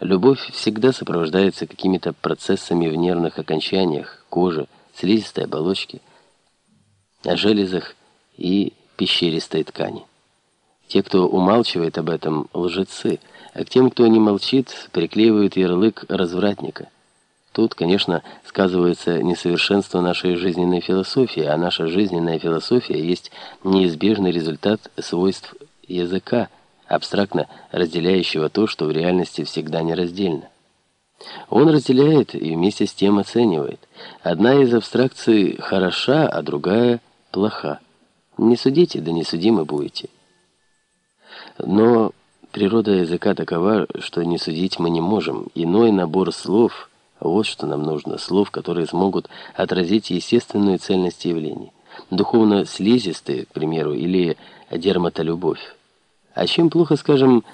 Любовь всегда сопровождается какими-то процессами в нервных окончаниях, коже, слизистой оболочке, железах и пещеристой ткани. Те, кто умалчивает об этом, лжецы, а к тем, кто не молчит, приклеивают ярлык развратника. Тут, конечно, сказывается несовершенство нашей жизненной философии, а наша жизненная философия есть неизбежный результат свойств языка, абстрактно разделяющего то, что в реальности всегда нераздельно. Он разделяет и вместе с тем оценивает. Одна из абстракций хороша, а другая плоха. Не судите, да не судимы будете. Но природа языка такова, что не судить мы не можем. Иной набор слов – вот что нам нужно. Слов, которые смогут отразить естественную цельность явлений. Духовно-слизистые, к примеру, или дерматолюбовь. А чем плохо, скажем,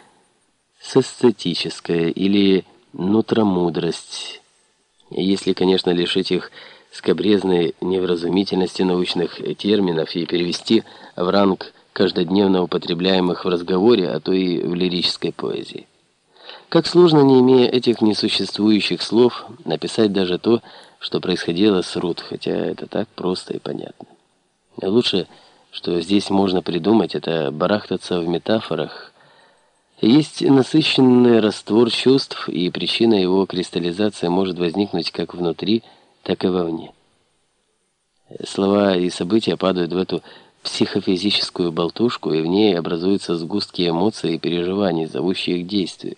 сестетическая или нутромудрость, если, конечно, лишить их скобрезной невразумительности научных терминов и перевести в ранг каждодневно употребляемых в разговоре, а то и в лирической поэзии. Как сложно, не имея этих несуществующих слов, написать даже то, что происходило с Рут, хотя это так просто и понятно. Лучше, что здесь можно придумать, это барахтаться в метафорах. Есть насыщенный раствор чувств, и причина его кристаллизации может возникнуть как внутри, так и вовне. Слова и события падают в эту психофизическую болтушку, и в ней образуются сгустки эмоций и переживаний, зовущие к действию.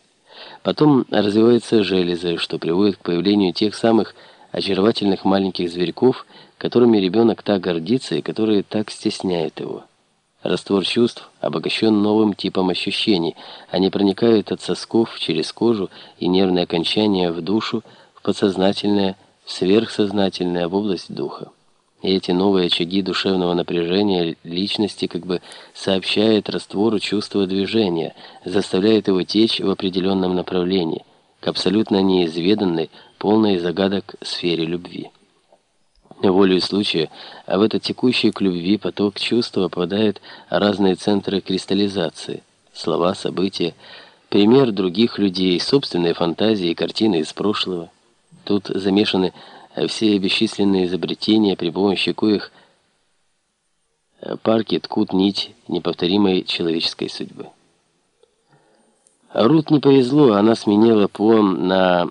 Потом развиваются железы, что приводит к появлению тех самых очаровательных маленьких зверьков, которыми ребенок так гордится и которые так стесняют его. Раствор чувств обогащен новым типом ощущений. Они проникают от сосков через кожу и нервные окончания в душу, в подсознательное, в сверхсознательное, в область духа. И эти новые очаги душевного напряжения личности как бы сообщают раствору чувства движения, заставляют его течь в определенном направлении, к абсолютно неизведанной, полной загадок сфере любви. Волею случая, а в этот текущий к любви поток чувства попадает разные центры кристаллизации, слова, события, пример других людей, собственные фантазии и картины из прошлого. Тут замешаны все бесчисленные изобретения, при помощи коих парки ткут нить неповторимой человеческой судьбы. Рут не повезло, она сменила поэм на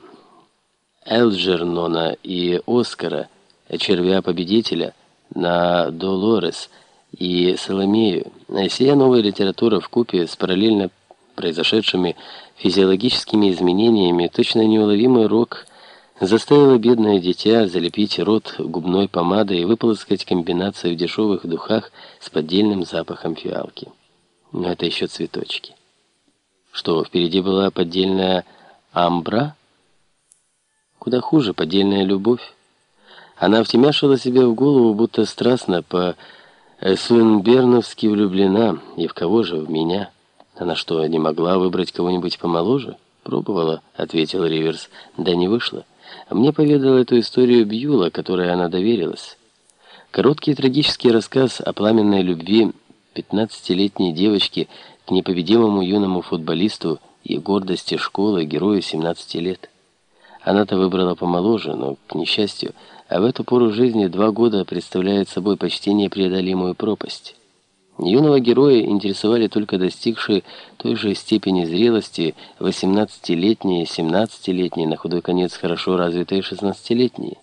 Элджернона и Оскара, червя-победителя, на Долорес и Соломею. Сия новая литература в купе с параллельно произошедшими физиологическими изменениями, точно неуловимый рок – заставила бедное дитя залепить рот губной помадой и выполоскать комбинацию в дешевых духах с поддельным запахом фиалки. Но это еще цветочки. Что, впереди была поддельная амбра? Куда хуже, поддельная любовь. Она втемяшила себе в голову, будто страстно по Суинберновски влюблена. И в кого же? В меня. Она что, не могла выбрать кого-нибудь помоложе? Пробовала, ответил Риверс. Да не вышло. Мне поведала эту историю Бьюла, которой она доверилась. Короткий трагический рассказ о пламенной любви 15-летней девочки к непобедимому юному футболисту и гордости школы герою 17 лет. Она-то выбрала помоложе, но, к несчастью, а в эту пору жизни два года представляют собой почти непреодолимую пропасть. Юного героя интересовали только достигшие той же степени зрелости 18-летние, 17-летние, на худой конец хорошо развитые 16-летние.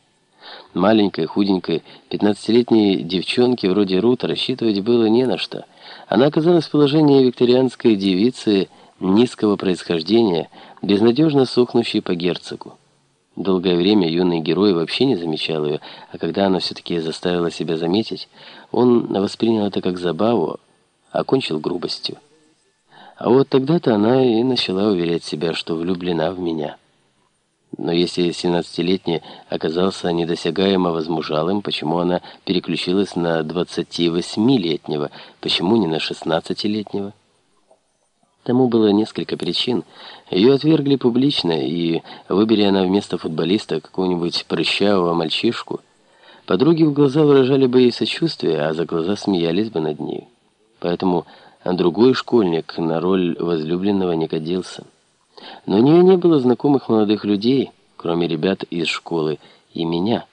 Маленькой, худенькой, 15-летней девчонке вроде Рут рассчитывать было не на что. Она оказалась в положении викторианской девицы низкого происхождения, безнадежно сохнущей по герцогу. Долгое время юный герой вообще не замечал ее, а когда она все-таки заставила себя заметить, он воспринял это как забаву, окончил грубостью. А вот тогда-то она и начала уверять себя, что влюблена в меня. Но если 17-летний оказался недосягаемо возмужалым, почему она переключилась на 28-летнего, почему не на 16-летнего? Тому было несколько причин. Ее отвергли публично, и, выбери она вместо футболиста какого-нибудь прыщавого мальчишку, подруги в глаза выражали бы ей сочувствие, а за глаза смеялись бы над ней. Поэтому другой школьник на роль возлюбленного не годился. Но у нее не было знакомых молодых людей, кроме ребят из школы и меня.